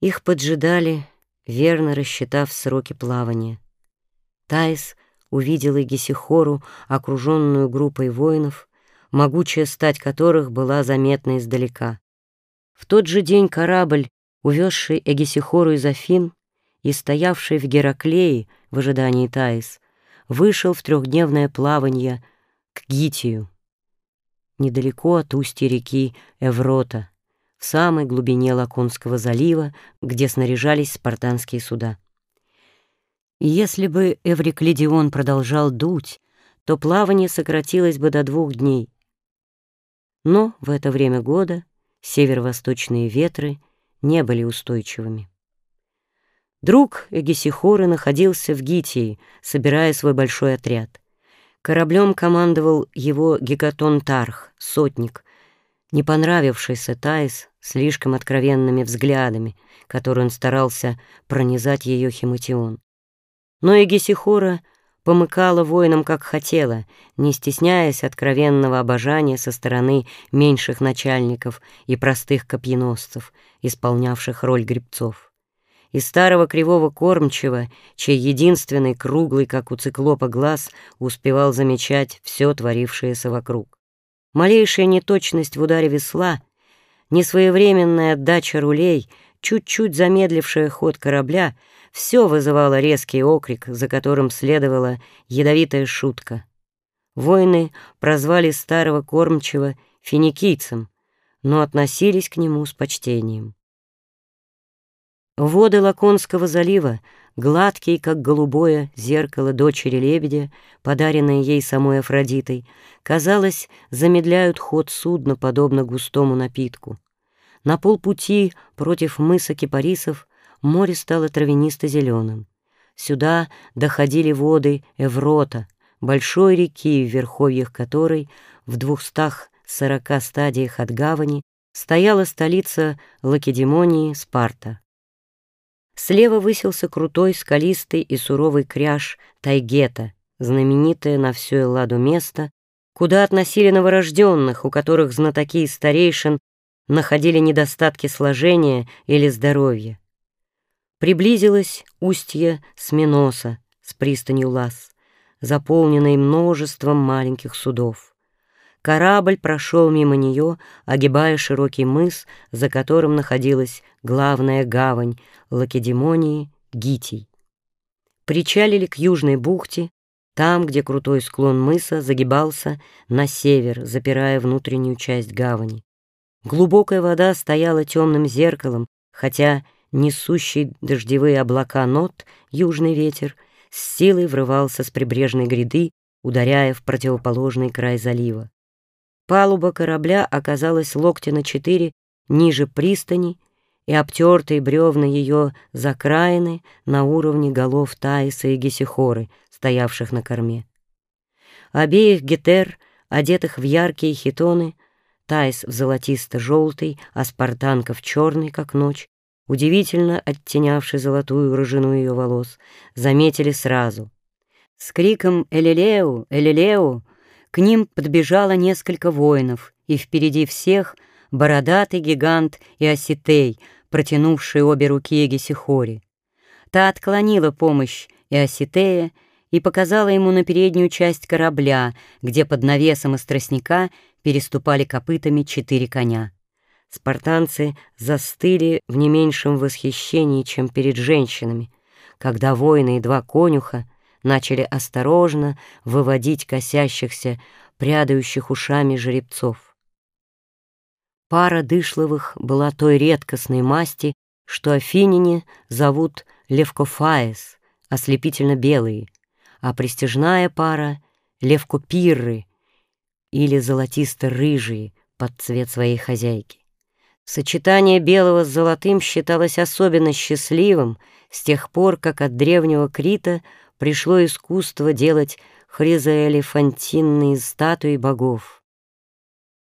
Их поджидали, верно рассчитав сроки плавания. Таис увидела Гесихору, окруженную группой воинов, могучая стать которых была заметна издалека. В тот же день корабль, увезший Эгесихору из Афин и стоявший в Гераклее в ожидании Таис, вышел в трехдневное плавание к Гитию, недалеко от устья реки Эврота, в самой глубине Лаконского залива, где снаряжались спартанские суда. И если бы Эвриклидион продолжал дуть, то плавание сократилось бы до двух дней. Но в это время года северо-восточные ветры не были устойчивыми. Друг Эгесихоры находился в Гитии, собирая свой большой отряд. Кораблем командовал его Гекатон Тарх, сотник, не понравившийся Таис слишком откровенными взглядами, которые он старался пронизать ее химатион. Но и Гесихора помыкала воинам как хотела, не стесняясь откровенного обожания со стороны меньших начальников и простых копьеносцев, исполнявших роль гребцов. Из старого кривого кормчего, чей единственный круглый, как у циклопа, глаз успевал замечать все творившееся вокруг. Малейшая неточность в ударе весла, несвоевременная отдача рулей, чуть-чуть замедлившая ход корабля — все вызывало резкий окрик, за которым следовала ядовитая шутка. Воины прозвали старого кормчего финикийцем, но относились к нему с почтением. Воды Лаконского залива, гладкие, как голубое зеркало дочери лебедя, подаренные ей самой Афродитой, казалось, замедляют ход судна, подобно густому напитку. На полпути против мыса кипарисов море стало травянисто-зеленым. Сюда доходили воды Эврота, большой реки, в верховьях которой, в двухстах сорока стадиях от гавани, стояла столица Лакедемонии Спарта. Слева высился крутой, скалистый и суровый кряж Тайгета, знаменитое на всю Элладу место, куда относили новорожденных, у которых знатоки и старейшин находили недостатки сложения или здоровья. Приблизилось устье Сминоса с пристанью Лас, заполненной множеством маленьких судов. Корабль прошел мимо нее, огибая широкий мыс, за которым находилась главная гавань Лакедемонии Гитий. Причалили к южной бухте, там, где крутой склон мыса загибался на север, запирая внутреннюю часть гавани. Глубокая вода стояла темным зеркалом, хотя несущий дождевые облака нот, южный ветер, с силой врывался с прибрежной гряды, ударяя в противоположный край залива. Палуба корабля оказалась локтя на четыре ниже пристани, и обтертые бревна ее закраины на уровне голов Таиса и Гесихоры, стоявших на корме. Обеих гетер, одетых в яркие хитоны, Таис в золотисто-желтый, а спартанка в черный, как ночь, удивительно оттенявший золотую рыжину ее волос, заметили сразу. С криком «Элилеу! Элилеу!» К ним подбежало несколько воинов, и впереди всех бородатый гигант и осетей, протянувший обе руки Эгесихори. Та отклонила помощь и осетея и показала ему на переднюю часть корабля, где под навесом из тростника переступали копытами четыре коня спартанцы застыли в не меньшем восхищении, чем перед женщинами, когда воины и два конюха начали осторожно выводить косящихся, прядающих ушами жеребцов. Пара дышловых была той редкостной масти, что афиняне зовут левкофаес, ослепительно белые, а престижная пара — левкопирры или золотисто-рыжие под цвет своей хозяйки. Сочетание белого с золотым считалось особенно счастливым с тех пор, как от древнего Крита пришло искусство делать хризоэлефантинные статуи богов.